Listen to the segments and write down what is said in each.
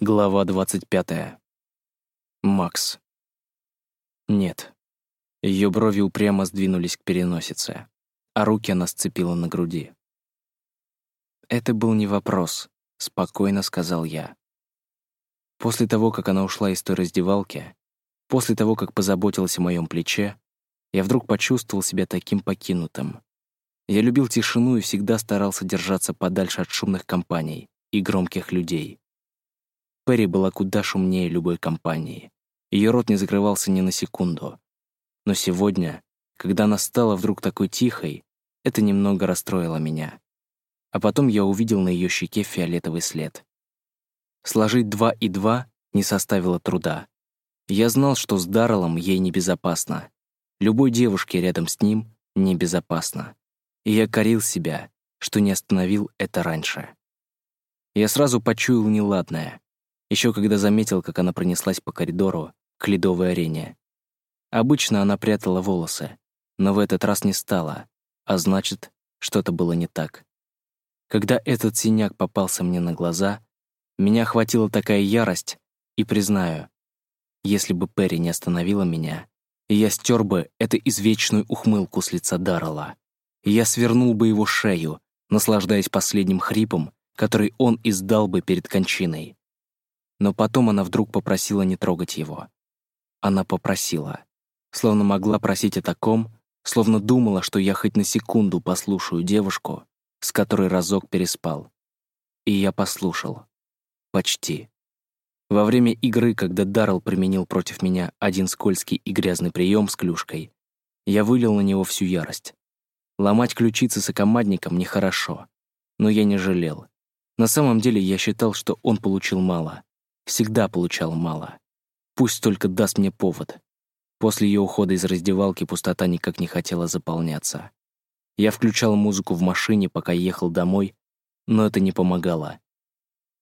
Глава 25. Макс. Нет. Ее брови упрямо сдвинулись к переносице, а руки она сцепила на груди. «Это был не вопрос», — спокойно сказал я. После того, как она ушла из той раздевалки, после того, как позаботилась о моем плече, я вдруг почувствовал себя таким покинутым. Я любил тишину и всегда старался держаться подальше от шумных компаний и громких людей. Перри была куда шумнее любой компании. Ее рот не закрывался ни на секунду. Но сегодня, когда она стала вдруг такой тихой, это немного расстроило меня. А потом я увидел на ее щеке фиолетовый след. Сложить два и два не составило труда. Я знал, что с Дарреллом ей небезопасно. Любой девушке рядом с ним небезопасно. И я корил себя, что не остановил это раньше. Я сразу почуял неладное еще когда заметил, как она пронеслась по коридору к ледовой арене. Обычно она прятала волосы, но в этот раз не стала, а значит, что-то было не так. Когда этот синяк попался мне на глаза, меня охватила такая ярость, и признаю, если бы Перри не остановила меня, я стер бы эту извечную ухмылку с лица Даррелла. Я свернул бы его шею, наслаждаясь последним хрипом, который он издал бы перед кончиной. Но потом она вдруг попросила не трогать его. Она попросила. Словно могла просить о таком, словно думала, что я хоть на секунду послушаю девушку, с которой разок переспал. И я послушал. Почти. Во время игры, когда Даррелл применил против меня один скользкий и грязный прием с клюшкой, я вылил на него всю ярость. Ломать ключицы с окомадником нехорошо, но я не жалел. На самом деле я считал, что он получил мало всегда получал мало. Пусть только даст мне повод. После ее ухода из раздевалки пустота никак не хотела заполняться. Я включал музыку в машине, пока ехал домой, но это не помогало.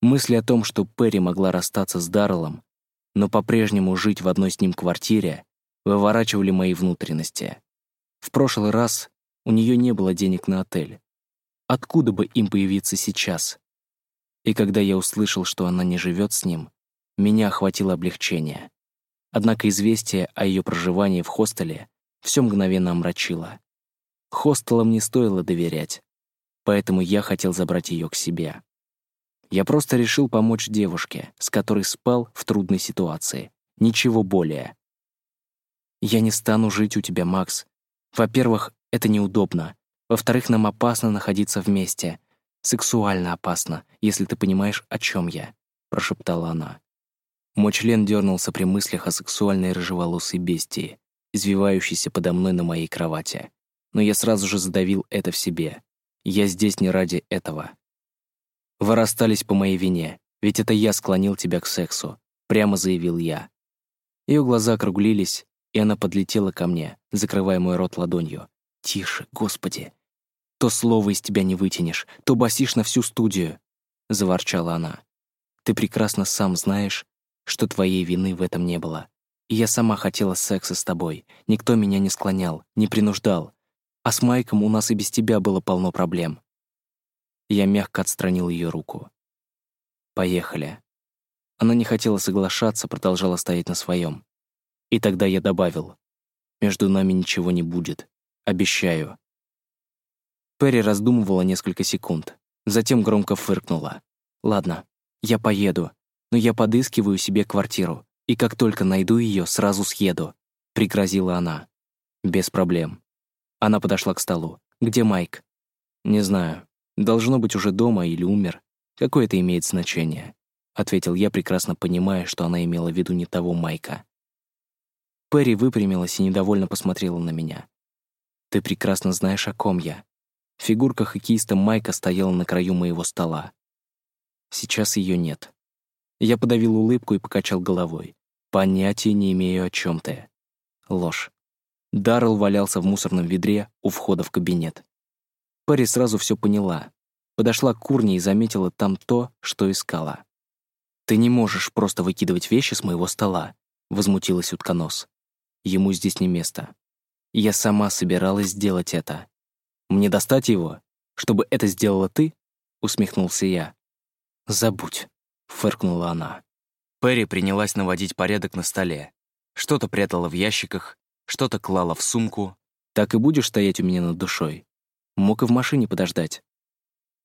Мысли о том, что Перри могла расстаться с Дарреллом, но по-прежнему жить в одной с ним квартире, выворачивали мои внутренности. В прошлый раз у нее не было денег на отель. Откуда бы им появиться сейчас? И когда я услышал, что она не живет с ним, меня охватило облегчение. Однако известие о ее проживании в хостеле все мгновенно омрачило. Хостелам не стоило доверять, поэтому я хотел забрать ее к себе. Я просто решил помочь девушке, с которой спал в трудной ситуации. Ничего более. Я не стану жить у тебя, Макс. Во-первых, это неудобно. Во-вторых, нам опасно находиться вместе. Сексуально опасно, если ты понимаешь, о чем я», — прошептала она. Мой член дернулся при мыслях о сексуальной рыжеволосой бестии, извивающейся подо мной на моей кровати. Но я сразу же задавил это в себе. Я здесь не ради этого. Вы расстались по моей вине, ведь это я склонил тебя к сексу, прямо заявил я. Ее глаза округлились, и она подлетела ко мне, закрывая мой рот ладонью. «Тише, Господи! То слово из тебя не вытянешь, то басишь на всю студию!» — заворчала она. «Ты прекрасно сам знаешь, что твоей вины в этом не было. И я сама хотела секса с тобой. Никто меня не склонял, не принуждал. А с Майком у нас и без тебя было полно проблем. Я мягко отстранил ее руку. Поехали. Она не хотела соглашаться, продолжала стоять на своем. И тогда я добавил. Между нами ничего не будет. Обещаю. Перри раздумывала несколько секунд. Затем громко фыркнула. «Ладно, я поеду но я подыскиваю себе квартиру, и как только найду ее, сразу съеду», — пригрозила она. «Без проблем». Она подошла к столу. «Где Майк?» «Не знаю. Должно быть уже дома или умер. Какое это имеет значение?» — ответил я, прекрасно понимая, что она имела в виду не того Майка. Перри выпрямилась и недовольно посмотрела на меня. «Ты прекрасно знаешь, о ком я». Фигурка хоккеиста Майка стояла на краю моего стола. Сейчас ее нет. Я подавил улыбку и покачал головой. Понятия не имею, о чем ты. Ложь. Даррелл валялся в мусорном ведре у входа в кабинет. Перри сразу все поняла. Подошла к курне и заметила там то, что искала. «Ты не можешь просто выкидывать вещи с моего стола», — возмутилась утконос. «Ему здесь не место. Я сама собиралась сделать это. Мне достать его, чтобы это сделала ты?» — усмехнулся я. «Забудь». — фыркнула она. Перри принялась наводить порядок на столе. Что-то прятала в ящиках, что-то клала в сумку. Так и будешь стоять у меня над душой? Мог и в машине подождать.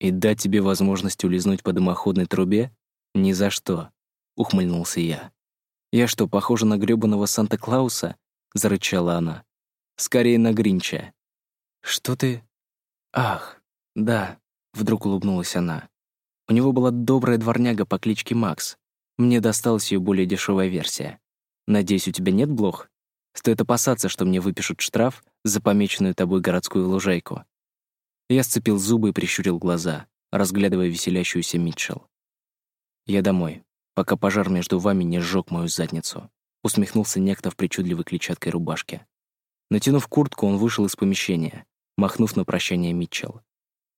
И дать тебе возможность улизнуть по дымоходной трубе? Ни за что, — ухмыльнулся я. «Я что, похожа на грёбаного Санта-Клауса?» — зарычала она. «Скорее на Гринча». «Что ты...» «Ах, да», — вдруг улыбнулась она. «У него была добрая дворняга по кличке Макс. Мне досталась ее более дешевая версия. Надеюсь, у тебя нет блох? Стоит опасаться, что мне выпишут штраф за помеченную тобой городскую лужайку». Я сцепил зубы и прищурил глаза, разглядывая веселящуюся Митчелл. «Я домой, пока пожар между вами не сжег мою задницу», усмехнулся некто в причудливой клетчаткой рубашке. Натянув куртку, он вышел из помещения, махнув на прощание Митчелл.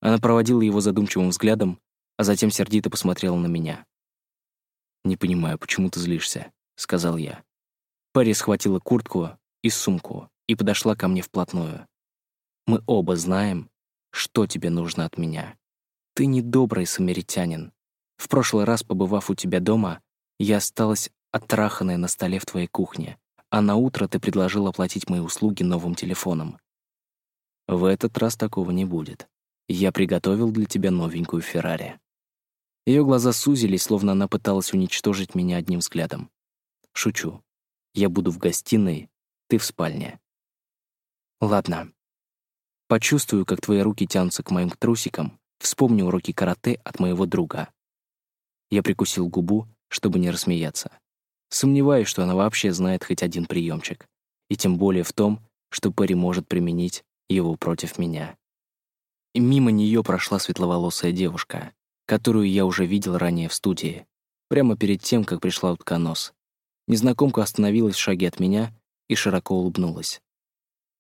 Она проводила его задумчивым взглядом, а затем сердито посмотрела на меня. «Не понимаю, почему ты злишься?» — сказал я. Перри схватила куртку и сумку и подошла ко мне вплотную. «Мы оба знаем, что тебе нужно от меня. Ты недобрый самаритянин. В прошлый раз, побывав у тебя дома, я осталась оттраханная на столе в твоей кухне, а на утро ты предложил оплатить мои услуги новым телефоном. В этот раз такого не будет. Я приготовил для тебя новенькую Феррари. Ее глаза сузились, словно она пыталась уничтожить меня одним взглядом. Шучу. Я буду в гостиной, ты в спальне. Ладно. Почувствую, как твои руки тянутся к моим трусикам, вспомню уроки карате от моего друга. Я прикусил губу, чтобы не рассмеяться. Сомневаюсь, что она вообще знает хоть один приемчик, и тем более в том, что Перри может применить его против меня. И мимо нее прошла светловолосая девушка, которую я уже видел ранее в студии, прямо перед тем, как пришла утконос. Незнакомка остановилась в шаге от меня и широко улыбнулась.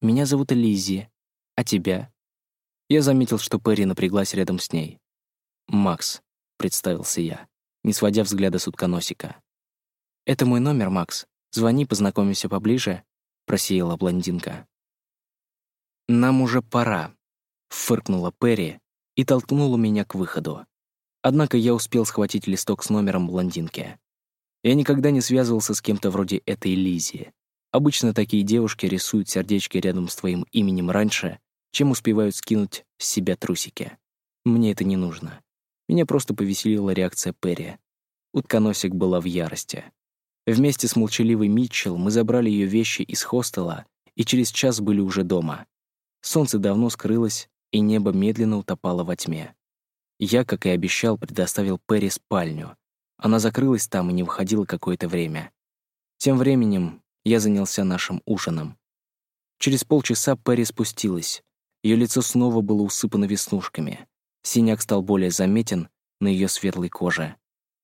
«Меня зовут Лиззи. А тебя?» Я заметил, что Перри напряглась рядом с ней. «Макс», — представился я, не сводя взгляда с утконосика. «Это мой номер, Макс. Звони, познакомимся поближе», — просеяла блондинка. «Нам уже пора», — фыркнула Перри и толкнула меня к выходу. Однако я успел схватить листок с номером блондинки. Я никогда не связывался с кем-то вроде этой Лизи. Обычно такие девушки рисуют сердечки рядом с твоим именем раньше, чем успевают скинуть с себя трусики. Мне это не нужно. Меня просто повеселила реакция Перри. Утконосик была в ярости. Вместе с молчаливой Митчелл мы забрали ее вещи из хостела и через час были уже дома. Солнце давно скрылось, и небо медленно утопало во тьме. Я, как и обещал, предоставил Перри спальню, она закрылась там и не выходила какое-то время. Тем временем я занялся нашим ужином. Через полчаса Перри спустилась. Ее лицо снова было усыпано веснушками. Синяк стал более заметен на ее светлой коже.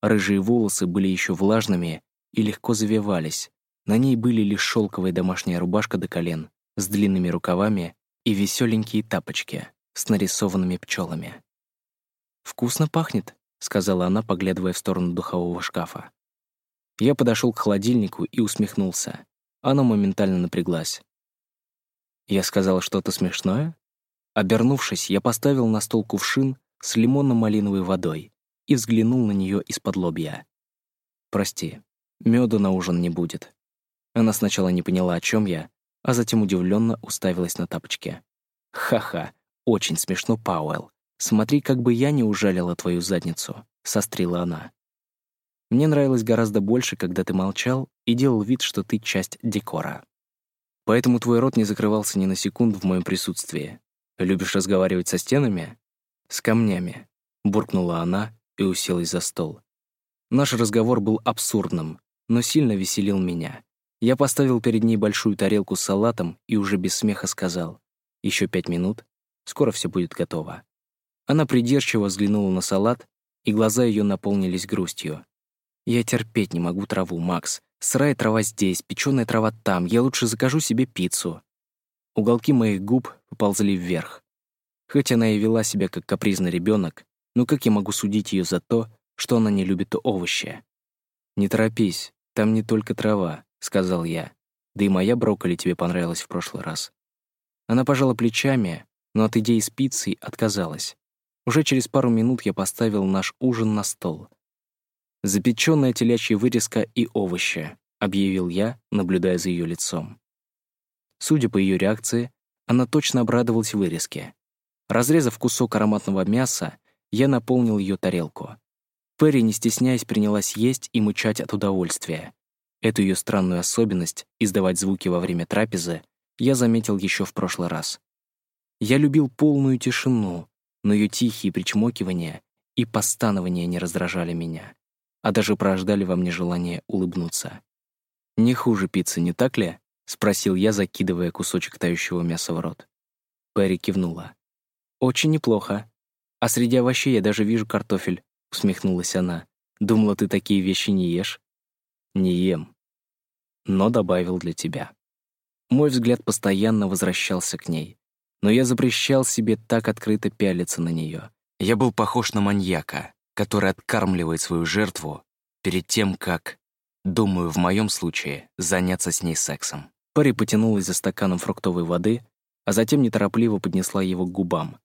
Рыжие волосы были еще влажными и легко завивались. На ней были лишь шелковая домашняя рубашка до колен с длинными рукавами и веселенькие тапочки с нарисованными пчелами. «Вкусно пахнет», — сказала она, поглядывая в сторону духового шкафа. Я подошел к холодильнику и усмехнулся. Она моментально напряглась. Я сказал что-то смешное? Обернувшись, я поставил на стол кувшин с лимонно-малиновой водой и взглянул на нее из-под лобья. «Прости, меду на ужин не будет». Она сначала не поняла, о чем я, а затем удивленно уставилась на тапочки. «Ха-ха, очень смешно, Пауэлл. «Смотри, как бы я не ужалила твою задницу», — сострила она. «Мне нравилось гораздо больше, когда ты молчал и делал вид, что ты часть декора. Поэтому твой рот не закрывался ни на секунду в моем присутствии. Любишь разговаривать со стенами? С камнями», — буркнула она и уселась за стол. Наш разговор был абсурдным, но сильно веселил меня. Я поставил перед ней большую тарелку с салатом и уже без смеха сказал, «Еще пять минут, скоро все будет готово». Она придирчиво взглянула на салат, и глаза ее наполнились грустью. «Я терпеть не могу траву, Макс. Сырая трава здесь, печеная трава там. Я лучше закажу себе пиццу». Уголки моих губ поползли вверх. Хоть она и вела себя как капризный ребенок, но как я могу судить ее за то, что она не любит овощи? «Не торопись, там не только трава», — сказал я. «Да и моя брокколи тебе понравилась в прошлый раз». Она пожала плечами, но от идеи с пиццей отказалась. Уже через пару минут я поставил наш ужин на стол. «Запеченная телячья вырезка и овощи», — объявил я, наблюдая за ее лицом. Судя по ее реакции, она точно обрадовалась вырезке. Разрезав кусок ароматного мяса, я наполнил ее тарелку. Перри, не стесняясь, принялась есть и мычать от удовольствия. Эту ее странную особенность — издавать звуки во время трапезы — я заметил еще в прошлый раз. Я любил полную тишину, но ее тихие причмокивания и постанования не раздражали меня, а даже порождали во мне желание улыбнуться. «Не хуже пиццы, не так ли?» — спросил я, закидывая кусочек тающего мяса в рот. Перри кивнула. «Очень неплохо. А среди овощей я даже вижу картофель», — усмехнулась она. «Думала, ты такие вещи не ешь?» «Не ем. Но добавил для тебя». Мой взгляд постоянно возвращался к ней но я запрещал себе так открыто пялиться на нее. Я был похож на маньяка, который откармливает свою жертву перед тем, как, думаю, в моем случае, заняться с ней сексом. Пари потянулась за стаканом фруктовой воды, а затем неторопливо поднесла его к губам.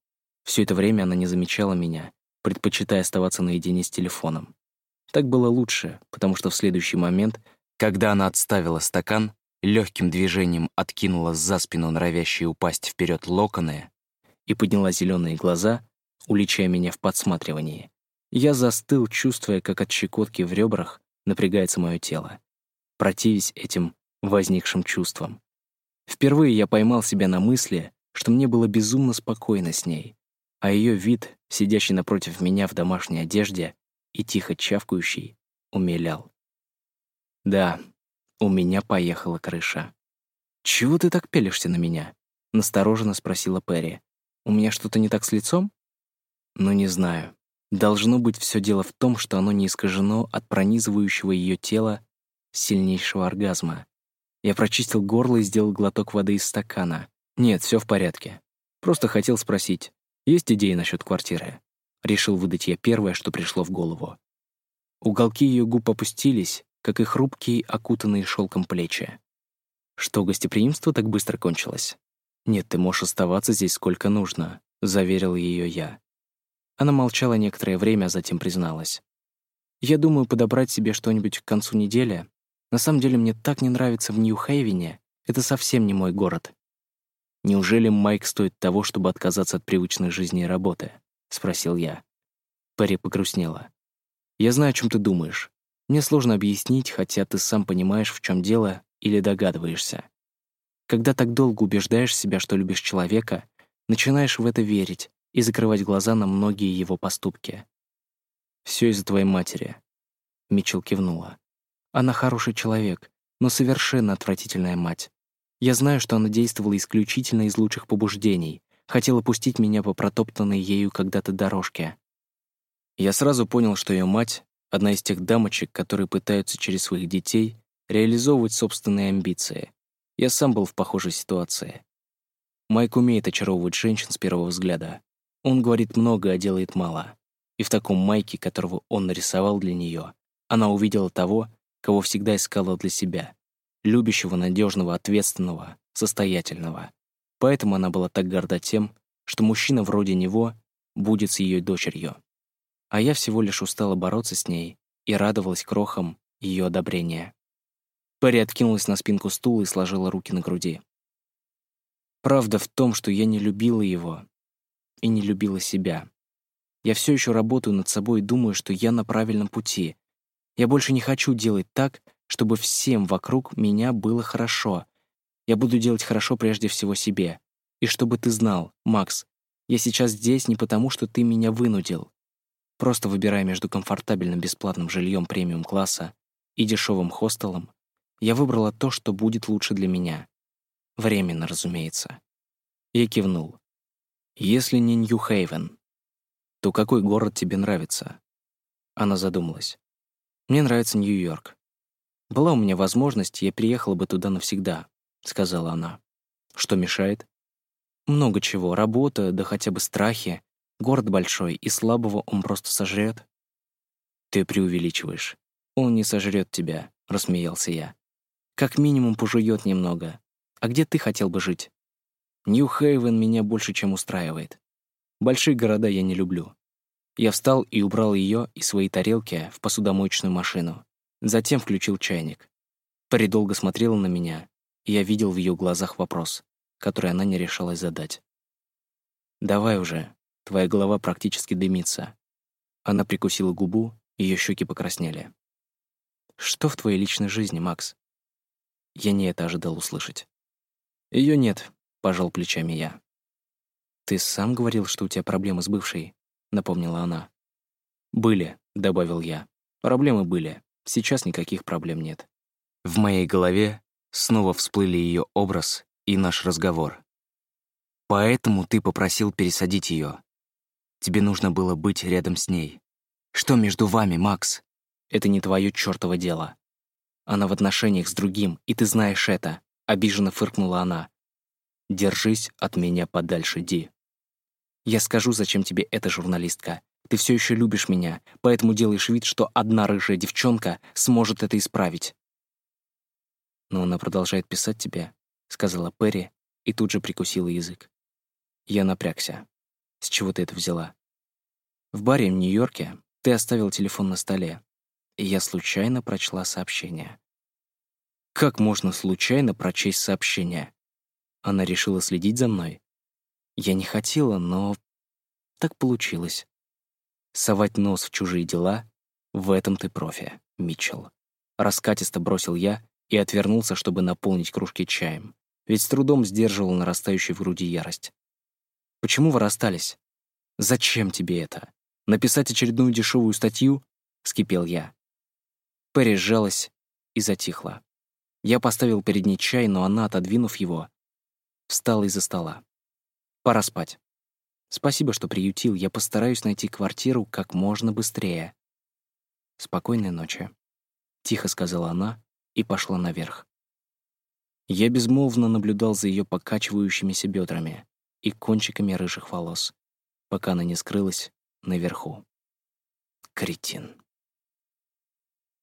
Все это время она не замечала меня, предпочитая оставаться наедине с телефоном. Так было лучше, потому что в следующий момент, когда она отставила стакан, легким движением откинула за спину норовящие упасть вперед локоны и подняла зеленые глаза, уличая меня в подсматривании. Я застыл, чувствуя, как от щекотки в ребрах напрягается мое тело, противясь этим возникшим чувствам. Впервые я поймал себя на мысли, что мне было безумно спокойно с ней, а ее вид, сидящий напротив меня в домашней одежде и тихо чавкающий, умилял. Да, у меня поехала крыша. «Чего ты так пелишься на меня?» — настороженно спросила Перри. «У меня что-то не так с лицом?» «Ну, не знаю. Должно быть, все дело в том, что оно не искажено от пронизывающего ее тела сильнейшего оргазма. Я прочистил горло и сделал глоток воды из стакана. Нет, все в порядке. Просто хотел спросить, есть идеи насчет квартиры? Решил выдать я первое, что пришло в голову. Уголки ее губ опустились, как и хрупкие, окутанные шелком плечи. Что, гостеприимство так быстро кончилось? «Нет, ты можешь оставаться здесь сколько нужно», — заверил ее я. Она молчала некоторое время, а затем призналась. «Я думаю подобрать себе что-нибудь к концу недели. На самом деле мне так не нравится в Нью-Хейвене. Это совсем не мой город». «Неужели Майк стоит того, чтобы отказаться от привычной жизни и работы?» — спросил я. Перри погрустнела. «Я знаю, о чем ты думаешь. Мне сложно объяснить, хотя ты сам понимаешь, в чем дело, или догадываешься. Когда так долго убеждаешь себя, что любишь человека, начинаешь в это верить и закрывать глаза на многие его поступки. Все из-за твоей матери. Митчелл кивнула. Она хороший человек, но совершенно отвратительная мать. Я знаю, что она действовала исключительно из лучших побуждений, хотела пустить меня по протоптанной ею когда-то дорожке. Я сразу понял, что ее мать Одна из тех дамочек, которые пытаются через своих детей реализовывать собственные амбиции. Я сам был в похожей ситуации. Майк умеет очаровывать женщин с первого взгляда. Он говорит много, а делает мало. И в таком Майке, которого он нарисовал для нее, она увидела того, кого всегда искала для себя. Любящего, надежного, ответственного, состоятельного. Поэтому она была так горда тем, что мужчина вроде него будет с ее дочерью а я всего лишь устала бороться с ней и радовалась крохам ее одобрения. Перри откинулась на спинку стула и сложила руки на груди. Правда в том, что я не любила его и не любила себя. Я все еще работаю над собой и думаю, что я на правильном пути. Я больше не хочу делать так, чтобы всем вокруг меня было хорошо. Я буду делать хорошо прежде всего себе. И чтобы ты знал, Макс, я сейчас здесь не потому, что ты меня вынудил. Просто выбирая между комфортабельным бесплатным жильем премиум-класса и дешевым хостелом, я выбрала то, что будет лучше для меня. Временно, разумеется. Я кивнул. Если не Нью-Хейвен, то какой город тебе нравится? Она задумалась. Мне нравится Нью-Йорк. Была у меня возможность, я приехала бы туда навсегда, сказала она. Что мешает? Много чего. Работа, да хотя бы страхи, Город большой, и слабого он просто сожрет. Ты преувеличиваешь. Он не сожрет тебя, рассмеялся я. Как минимум пожует немного. А где ты хотел бы жить? Нью-Хейвен меня больше, чем устраивает. Большие города я не люблю. Я встал и убрал ее и свои тарелки в посудомоечную машину. Затем включил чайник. Перри долго смотрела на меня, и я видел в ее глазах вопрос, который она не решалась задать. «Давай уже, твоя голова практически дымится». Она прикусила губу, ее щеки покраснели. «Что в твоей личной жизни, Макс?» Я не это ожидал услышать. Ее нет», — пожал плечами я. «Ты сам говорил, что у тебя проблемы с бывшей», — напомнила она. «Были», — добавил я. «Проблемы были. Сейчас никаких проблем нет». В моей голове снова всплыли ее образ и наш разговор. «Поэтому ты попросил пересадить ее. Тебе нужно было быть рядом с ней. Что между вами, Макс? Это не твое чёртово дело. Она в отношениях с другим, и ты знаешь это», — обиженно фыркнула она. «Держись от меня подальше, Ди». Я скажу, зачем тебе эта журналистка. Ты все еще любишь меня, поэтому делаешь вид, что одна рыжая девчонка сможет это исправить. Но она продолжает писать тебе, сказала Перри и тут же прикусила язык. Я напрягся. С чего ты это взяла? В баре в Нью-Йорке ты оставил телефон на столе, и я случайно прочла сообщение. Как можно случайно прочесть сообщение? Она решила следить за мной? Я не хотела, но так получилось. Совать нос в чужие дела — в этом ты профи, Митчелл. Раскатисто бросил я и отвернулся, чтобы наполнить кружки чаем, ведь с трудом сдерживал нарастающую в груди ярость. «Почему вы расстались? Зачем тебе это? Написать очередную дешевую статью?» — скипел я. Перри сжалась и затихла. Я поставил перед ней чай, но она, отодвинув его, встала из-за стола. Пора спать. Спасибо, что приютил. Я постараюсь найти квартиру как можно быстрее. Спокойной ночи. Тихо сказала она и пошла наверх. Я безмолвно наблюдал за ее покачивающимися бедрами и кончиками рыжих волос, пока она не скрылась наверху. Кретин.